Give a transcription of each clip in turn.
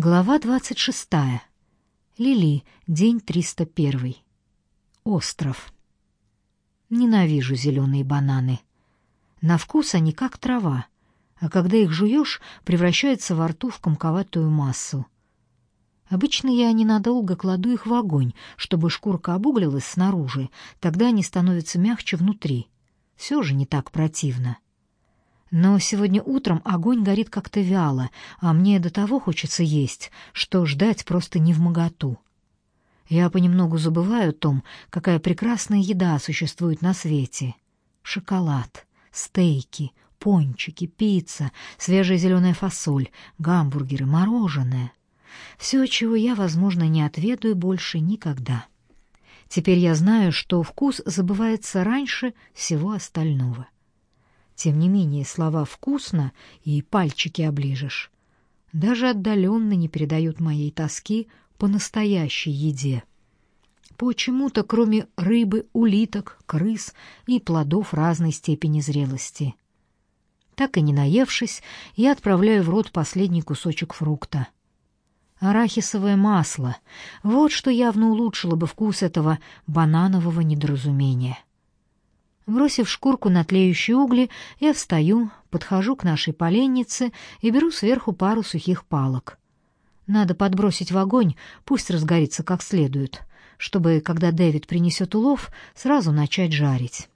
Глава 26. Лили, день 301. Остров. Ненавижу зеленые бананы. На вкус они как трава, а когда их жуешь, превращаются во рту в комковатую массу. Обычно я ненадолго кладу их в огонь, чтобы шкурка обуглилась снаружи, тогда они становятся мягче внутри. Все же не так противно. Но сегодня утром огонь горит как-то вяло, а мне до того хочется есть, что ждать просто не в моготу. Я понемногу забываю о том, какая прекрасная еда существует на свете. Шоколад, стейки, пончики, пицца, свежая зеленая фасоль, гамбургеры, мороженое. Все, чего я, возможно, не отведаю больше никогда. Теперь я знаю, что вкус забывается раньше всего остального. — тем не менее, слова «вкусно» и «пальчики оближешь» даже отдаленно не передают моей тоски по настоящей еде. Почему-то, кроме рыбы, улиток, крыс и плодов разной степени зрелости. Так и не наевшись, я отправляю в рот последний кусочек фрукта. Арахисовое масло — вот что явно улучшило бы вкус этого бананового недоразумения. Бросив шкурку на тлеющие угли, я встаю, подхожу к нашей поленнице и беру сверху пару сухих палок. Надо подбросить в огонь, пусть разгорится как следует, чтобы, когда Дэвид принесет улов, сразу начать жарить.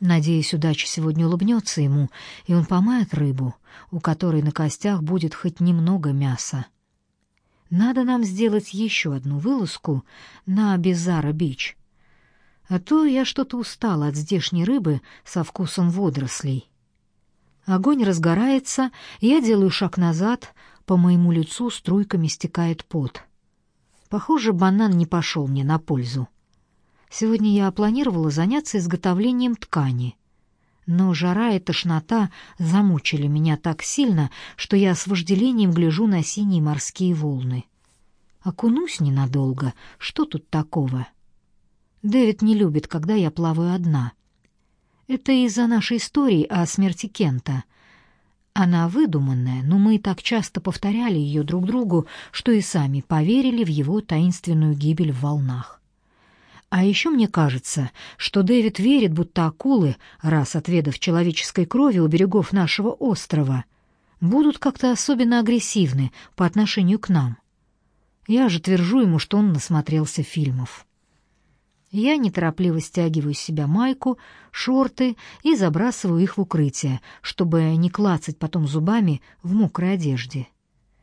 Надеюсь, удача сегодня улыбнется ему, и он помает рыбу, у которой на костях будет хоть немного мяса. Надо нам сделать еще одну вылазку на Бизара-Бич — а то я что-то устала от здешней рыбы со вкусом водорослей. Огонь разгорается, я делаю шаг назад, по моему лицу струйками стекает пот. Похоже, банан не пошел мне на пользу. Сегодня я планировала заняться изготовлением ткани. Но жара и тошнота замучили меня так сильно, что я с вожделением гляжу на синие морские волны. Окунусь ненадолго, что тут такого?» Дэвид не любит, когда я плаваю одна. Это из-за нашей истории о смерти Кента. Она выдуманная, но мы так часто повторяли ее друг другу, что и сами поверили в его таинственную гибель в волнах. А еще мне кажется, что Дэвид верит, будто акулы, раз отведав человеческой крови у берегов нашего острова, будут как-то особенно агрессивны по отношению к нам. Я же твержу ему, что он насмотрелся фильмов. Я неторопливо стягиваю с себя майку, шорты и забрасываю их в укрытие, чтобы не клацать потом зубами в мокрой одежде.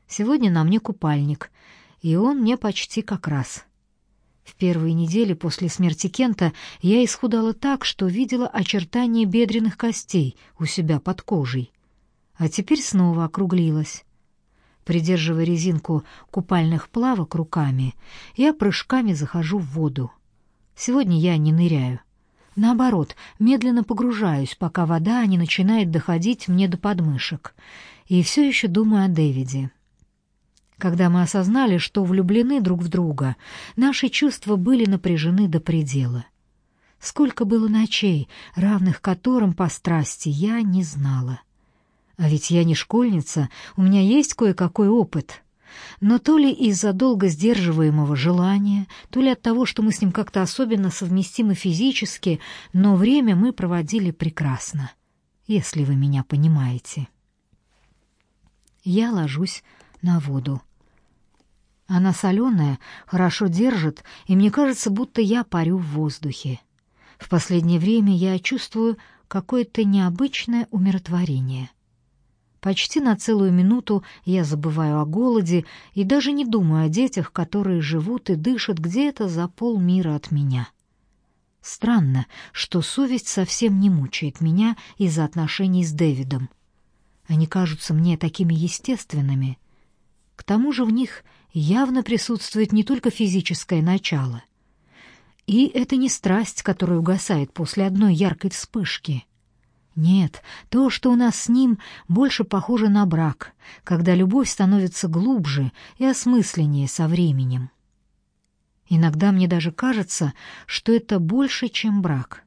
Сегодня на мне купальник, и он мне почти как раз. В первые недели после смерти Кента я исхудала так, что видела очертания бедренных костей у себя под кожей. А теперь снова округлилась. Придерживая резинку купальных плавок руками, я прыжками захожу в воду. Сегодня я не ныряю. Наоборот, медленно погружаюсь, пока вода не начинает доходить мне до подмышек. И все еще думаю о Дэвиде. Когда мы осознали, что влюблены друг в друга, наши чувства были напряжены до предела. Сколько было ночей, равных которым по страсти я не знала. А ведь я не школьница, у меня есть кое-какой опыт — но то ли из-за долго сдерживаемого желания, то ли от того, что мы с ним как-то особенно совместимы физически, но время мы проводили прекрасно, если вы меня понимаете. Я ложусь на воду. Она соленая, хорошо держит, и мне кажется, будто я парю в воздухе. В последнее время я чувствую какое-то необычное умиротворение. Почти на целую минуту я забываю о голоде и даже не думаю о детях, которые живут и дышат где-то за полмира от меня. Странно, что совесть совсем не мучает меня из-за отношений с Дэвидом. Они кажутся мне такими естественными. К тому же в них явно присутствует не только физическое начало. И это не страсть, которая угасает после одной яркой вспышки — нет, то, что у нас с ним, больше похоже на брак, когда любовь становится глубже и осмысленнее со временем. Иногда мне даже кажется, что это больше, чем брак.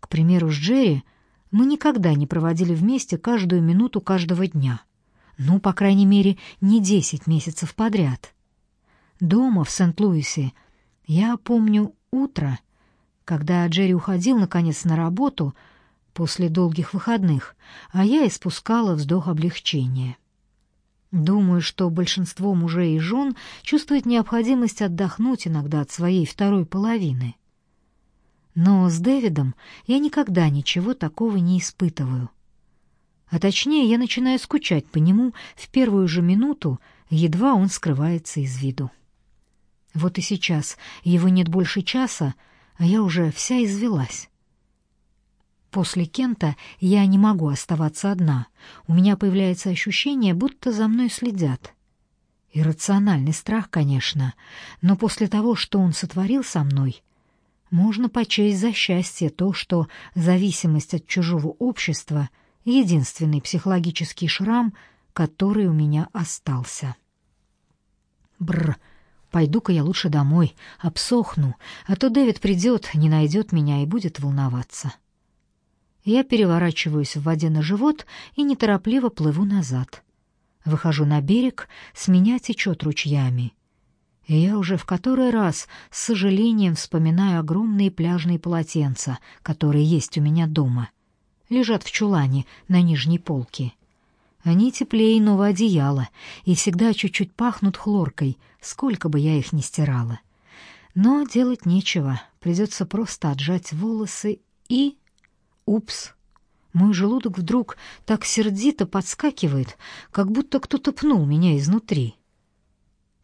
К примеру, с Джерри мы никогда не проводили вместе каждую минуту каждого дня. Ну, по крайней мере, не десять месяцев подряд. Дома в Сент-Луисе я помню утро, когда Джерри уходил наконец на работу после долгих выходных, а я испускала вздох облегчения. Думаю, что большинство мужей и жен чувствует необходимость отдохнуть иногда от своей второй половины. Но с Дэвидом я никогда ничего такого не испытываю. А точнее, я начинаю скучать по нему в первую же минуту, едва он скрывается из виду. Вот и сейчас его нет больше часа, а я уже вся извелась. После Кента я не могу оставаться одна. У меня появляется ощущение, будто за мной следят. Иррациональный страх, конечно, но после того, что он сотворил со мной, можно почесть за счастье то, что зависимость от чужого общества — единственный психологический шрам, который у меня остался. Бр, пойду-ка я лучше домой, обсохну, а то Дэвид придет, не найдет меня и будет волноваться. Я переворачиваюсь в воде на живот и неторопливо плыву назад. Выхожу на берег, с меня течет ручьями. И я уже в который раз с сожалением вспоминаю огромные пляжные полотенца, которые есть у меня дома. Лежат в чулане на нижней полке. Они теплее иного одеяла и всегда чуть-чуть пахнут хлоркой, сколько бы я их ни стирала. Но делать нечего, придется просто отжать волосы и Упс. Мой желудок вдруг так сердито подскакивает, как будто кто-то пнул меня изнутри.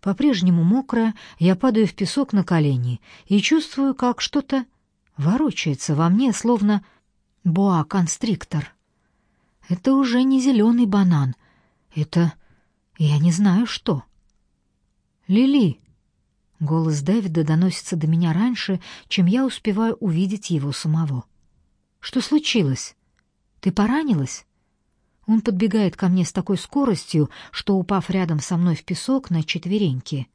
По-прежнему мокрая, я падаю в песок на колени и чувствую, как что-то ворочается во мне, словно боа-констриктор. Это уже не зеленый банан. Это... я не знаю что. «Лили!» Голос Дэвида доносится до меня раньше, чем я успеваю увидеть его самого. Что случилось? Ты поранилась? Он подбегает ко мне с такой скоростью, что, упав рядом со мной в песок на четвереньки,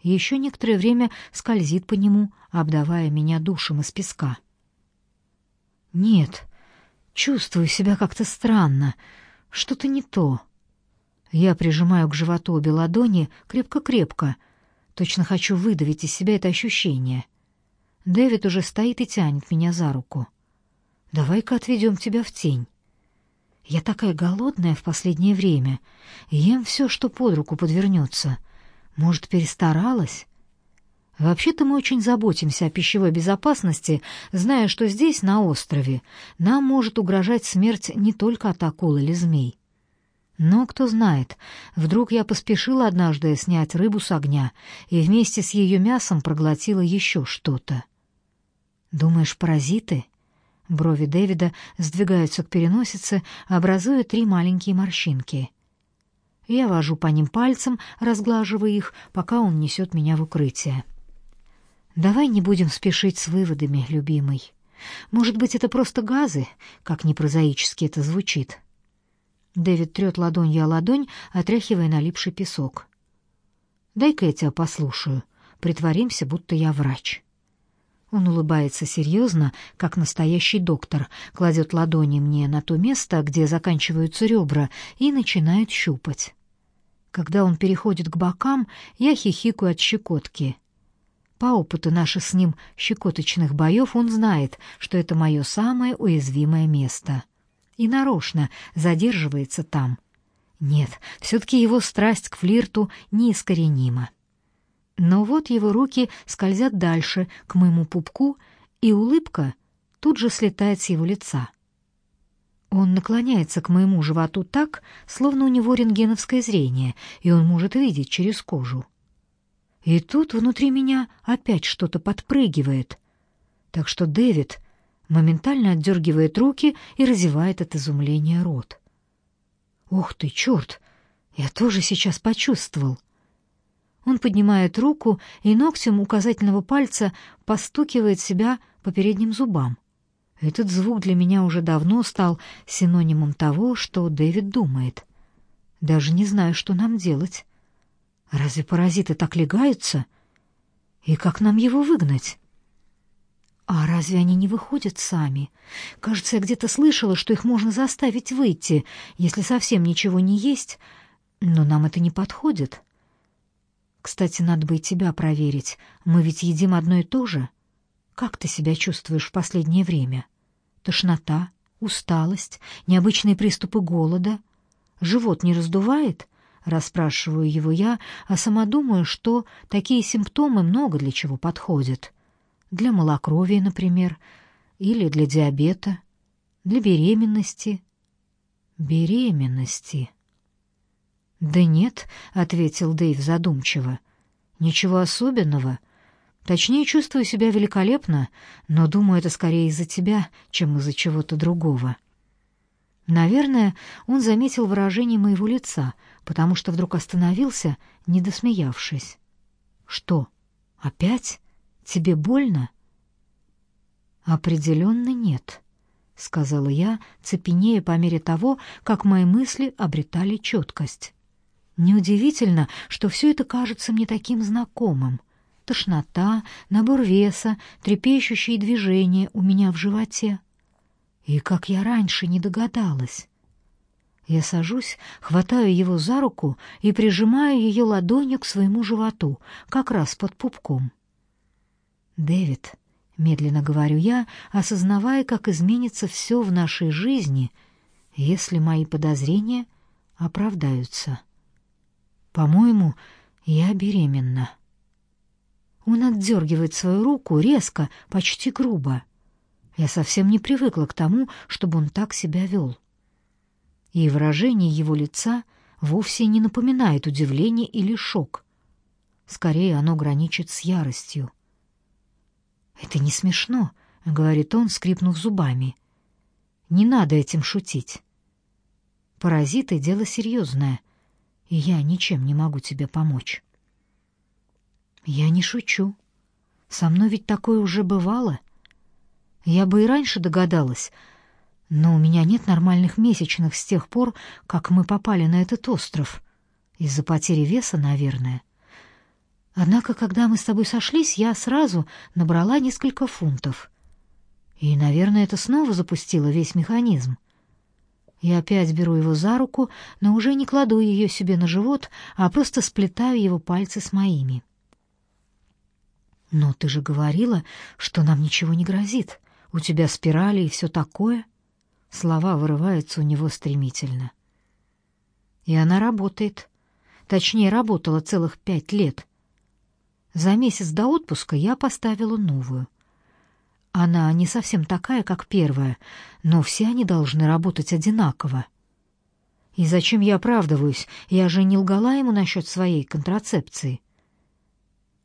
еще некоторое время скользит по нему, обдавая меня душем из песка. Нет, чувствую себя как-то странно, что-то не то. Я прижимаю к животу обе ладони крепко-крепко, точно хочу выдавить из себя это ощущение. Дэвид уже стоит и тянет меня за руку. Давай-ка отведем тебя в тень. Я такая голодная в последнее время. Ем все, что под руку подвернется. Может, перестаралась? Вообще-то мы очень заботимся о пищевой безопасности, зная, что здесь, на острове, нам может угрожать смерть не только от акул или змей. Но кто знает, вдруг я поспешила однажды снять рыбу с огня и вместе с ее мясом проглотила еще что-то. Думаешь, паразиты? Брови Дэвида сдвигаются к переносице, образуя три маленькие морщинки. Я вожу по ним пальцем, разглаживая их, пока он несет меня в укрытие. Давай не будем спешить с выводами, любимый. Может быть, это просто газы, как непрозаически это звучит. Дэвид трет ладонью о ладонь, отряхивая налипший песок. Дай-ка я тебя послушаю. Притворимся, будто я врач. Он улыбается серьезно, как настоящий доктор, кладет ладони мне на то место, где заканчиваются ребра, и начинает щупать. Когда он переходит к бокам, я хихикаю от щекотки. По опыту наших с ним щекоточных боев он знает, что это мое самое уязвимое место. И нарочно задерживается там. Нет, все-таки его страсть к флирту неискоренима. Но вот его руки скользят дальше, к моему пупку, и улыбка тут же слетает с его лица. Он наклоняется к моему животу так, словно у него рентгеновское зрение, и он может видеть через кожу. И тут внутри меня опять что-то подпрыгивает. Так что Дэвид моментально отдергивает руки и разевает от изумления рот. «Ух ты, черт! Я тоже сейчас почувствовал!» Он поднимает руку и ногтем указательного пальца постукивает себя по передним зубам. Этот звук для меня уже давно стал синонимом того, что Дэвид думает. Даже не знаю, что нам делать. Разве паразиты так легаются? И как нам его выгнать? А разве они не выходят сами? Кажется, я где-то слышала, что их можно заставить выйти, если совсем ничего не есть, Но нам это не подходит. Кстати, надо бы и тебя проверить. Мы ведь едим одно и то же. Как ты себя чувствуешь в последнее время? Тошнота, усталость, необычные приступы голода? Живот не раздувает? Расспрашиваю его я, а сама думаю, что такие симптомы много для чего подходят. Для малокровия, например, или для диабета, для беременности. Беременности. «Да нет», — ответил Дэйв задумчиво. «Ничего особенного. Точнее, чувствую себя великолепно, но думаю, это скорее из-за тебя, чем из-за чего-то другого». Наверное, он заметил выражение моего лица, потому что вдруг остановился, не досмеявшись. «Что, опять? Тебе больно?» «Определенно нет», — сказала я, цепенея по мере того, как мои мысли обретали четкость. Неудивительно, что все это кажется мне таким знакомым. Тошнота, набор веса, трепещущие движения у меня в животе. И как я раньше не догадалась. Я сажусь, хватаю его за руку и прижимаю ее ладонью к своему животу, как раз под пупком. «Дэвид», — медленно говорю я, осознавая, как изменится все в нашей жизни, если мои подозрения оправдаются. По-моему, я беременна. Он отдергивает свою руку резко, почти грубо. Я совсем не привыкла к тому, чтобы он так себя вел. И выражение его лица вовсе не напоминает удивление или шок. Скорее, оно граничит с яростью. «Это не смешно», — говорит он, скрипнув зубами. «Не надо этим шутить. Паразиты — дело серьезное — и я ничем не могу тебе помочь. Я не шучу. Со мной ведь такое уже бывало. Я бы и раньше догадалась, но у меня нет нормальных месячных с тех пор, как мы попали на этот остров. Из-за потери веса, наверное. Однако, когда мы с тобой сошлись, я сразу набрала несколько фунтов. И, наверное, это снова запустило весь механизм. Я опять беру его за руку, но уже не кладу ее себе на живот, а просто сплетаю его пальцы с моими. «Но ты же говорила, что нам ничего не грозит. У тебя спирали и все такое». Слова вырываются у него стремительно. И она работает. Точнее, работала целых пять лет. За месяц до отпуска я поставила новую. Она не совсем такая, как первая, но все они должны работать одинаково. И зачем я оправдываюсь? Я же не лгала ему насчет своей контрацепции.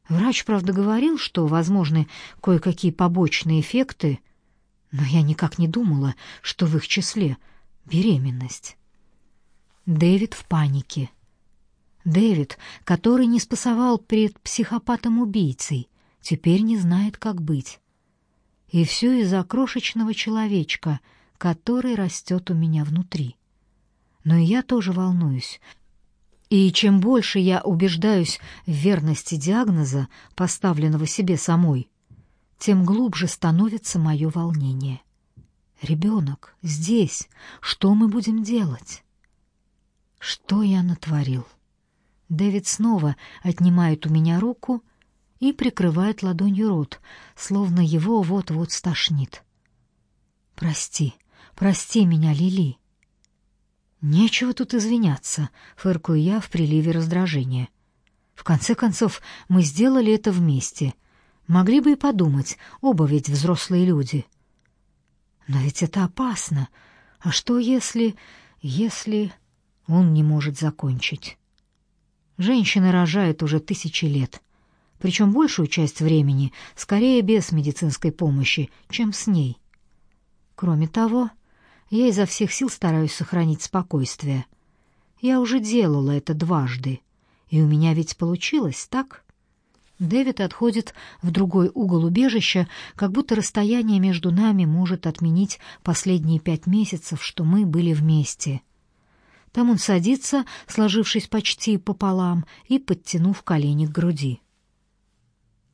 Врач, правда, говорил, что возможны кое-какие побочные эффекты, но я никак не думала, что в их числе беременность. Дэвид в панике. Дэвид, который не спасовал перед психопатом-убийцей, теперь не знает, как быть. И все из-за крошечного человечка, который растет у меня внутри. Но и я тоже волнуюсь. И чем больше я убеждаюсь в верности диагноза, поставленного себе самой, тем глубже становится мое волнение. Ребенок здесь. Что мы будем делать? Что я натворил? Дэвид снова отнимает у меня руку и прикрывает ладонью рот, словно его вот-вот стошнит. «Прости, прости меня, Лили». «Нечего тут извиняться», — фыркаю я в приливе раздражения. «В конце концов, мы сделали это вместе. Могли бы и подумать, оба ведь взрослые люди». «Но ведь это опасно. А что если... если...» Он не может закончить. Женщины рожают уже тысячи лет причем большую часть времени скорее без медицинской помощи, чем с ней. Кроме того, я изо всех сил стараюсь сохранить спокойствие. Я уже делала это дважды, и у меня ведь получилось, так? Дэвид отходит в другой угол убежища, как будто расстояние между нами может отменить последние пять месяцев, что мы были вместе. Там он садится, сложившись почти пополам и подтянув колени к груди.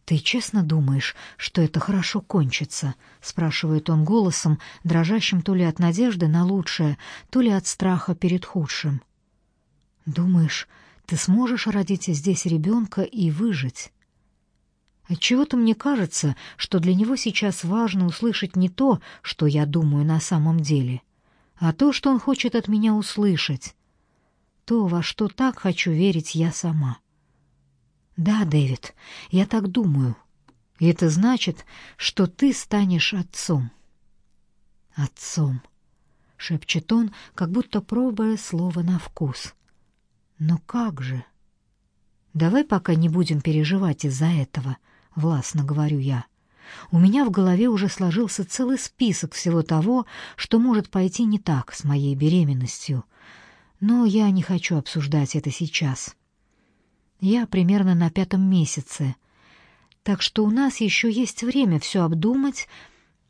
«Ты честно думаешь, что это хорошо кончится?» — спрашивает он голосом, дрожащим то ли от надежды на лучшее, то ли от страха перед худшим. Думаешь, ты сможешь родить здесь ребенка и выжить? Отчего-то мне кажется, что для него сейчас важно услышать не то, что я думаю на самом деле, а то, что он хочет от меня услышать. То, во что так хочу верить я сама. Да, Дэвид, я так думаю. И это значит, что ты станешь отцом. Отцом, шепчет он, как будто пробуя слово на вкус. Но как же? Давай пока не будем переживать из-за этого, властно говорю я. У меня в голове уже сложился целый список всего того, что может пойти не так с моей беременностью. Но я не хочу обсуждать это сейчас. Я примерно на пятом месяце, так что у нас еще есть время все обдумать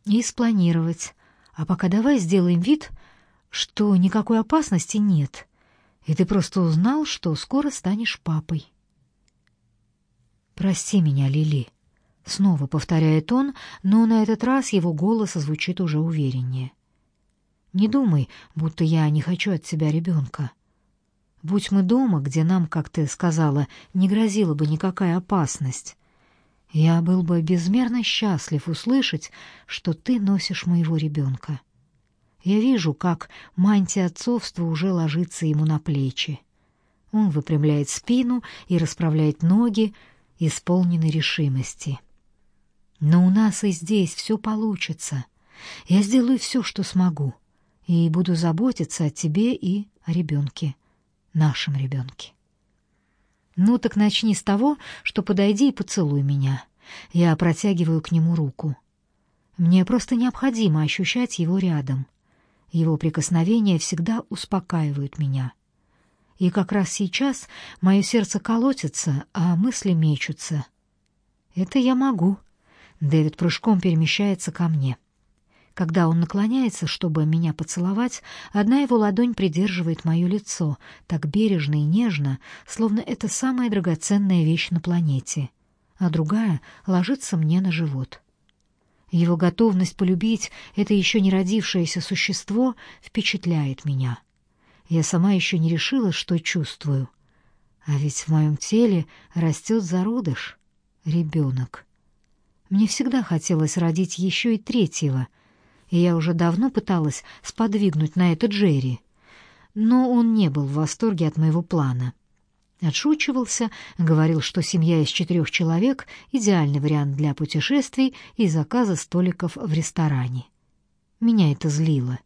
и спланировать. А пока давай сделаем вид, что никакой опасности нет, и ты просто узнал, что скоро станешь папой. «Прости меня, Лили», — снова повторяет он, но на этот раз его голос звучит уже увереннее. «Не думай, будто я не хочу от тебя ребенка. Будь мы дома, где нам, как ты сказала, не грозила бы никакая опасность, я был бы безмерно счастлив услышать, что ты носишь моего ребенка. Я вижу, как мантия отцовства уже ложится ему на плечи. Он выпрямляет спину и расправляет ноги, исполненный решимости. Но у нас и здесь все получится. Я сделаю все, что смогу, и буду заботиться о тебе и о ребенке, нашем ребенке. Ну так начни с того, что подойди и поцелуй меня. Я протягиваю к нему руку. Мне просто необходимо ощущать его рядом. Его прикосновения всегда успокаивают меня. И как раз сейчас мое сердце колотится, а мысли мечутся. Это я могу. Дэвид прыжком перемещается ко мне. Когда он наклоняется, чтобы меня поцеловать, одна его ладонь придерживает мое лицо, так бережно и нежно, словно это самая драгоценная вещь на планете, а другая ложится мне на живот. Его готовность полюбить это еще не родившееся существо впечатляет меня. Я сама еще не решила, что чувствую. А ведь в моем теле растет зародыш, ребенок. Мне всегда хотелось родить еще и третьего, и я уже давно пыталась сподвигнуть на это Джерри. Но он не был в восторге от моего плана. Отшучивался, говорил, что семья из четырех человек — идеальный вариант для путешествий и заказа столиков в ресторане. Меня это злило.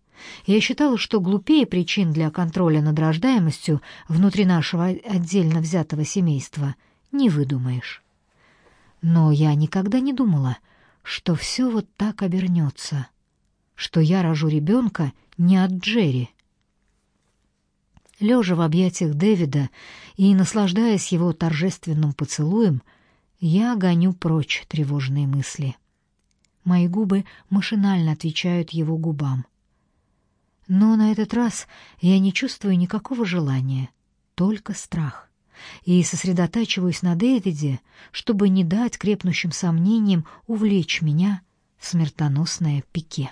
Я считала, что глупее причин для контроля над рождаемостью внутри нашего отдельно взятого семейства не выдумаешь. Но я никогда не думала, что все вот так обернется, что я рожу ребенка не от Джерри. Лежа в объятиях Дэвида и наслаждаясь его торжественным поцелуем, я гоню прочь тревожные мысли. Мои губы машинально отвечают его губам. Но на этот раз я не чувствую никакого желания, только страх и сосредотачиваюсь на Дэвиде, чтобы не дать крепнущим сомнениям увлечь меня в смертоносное пике.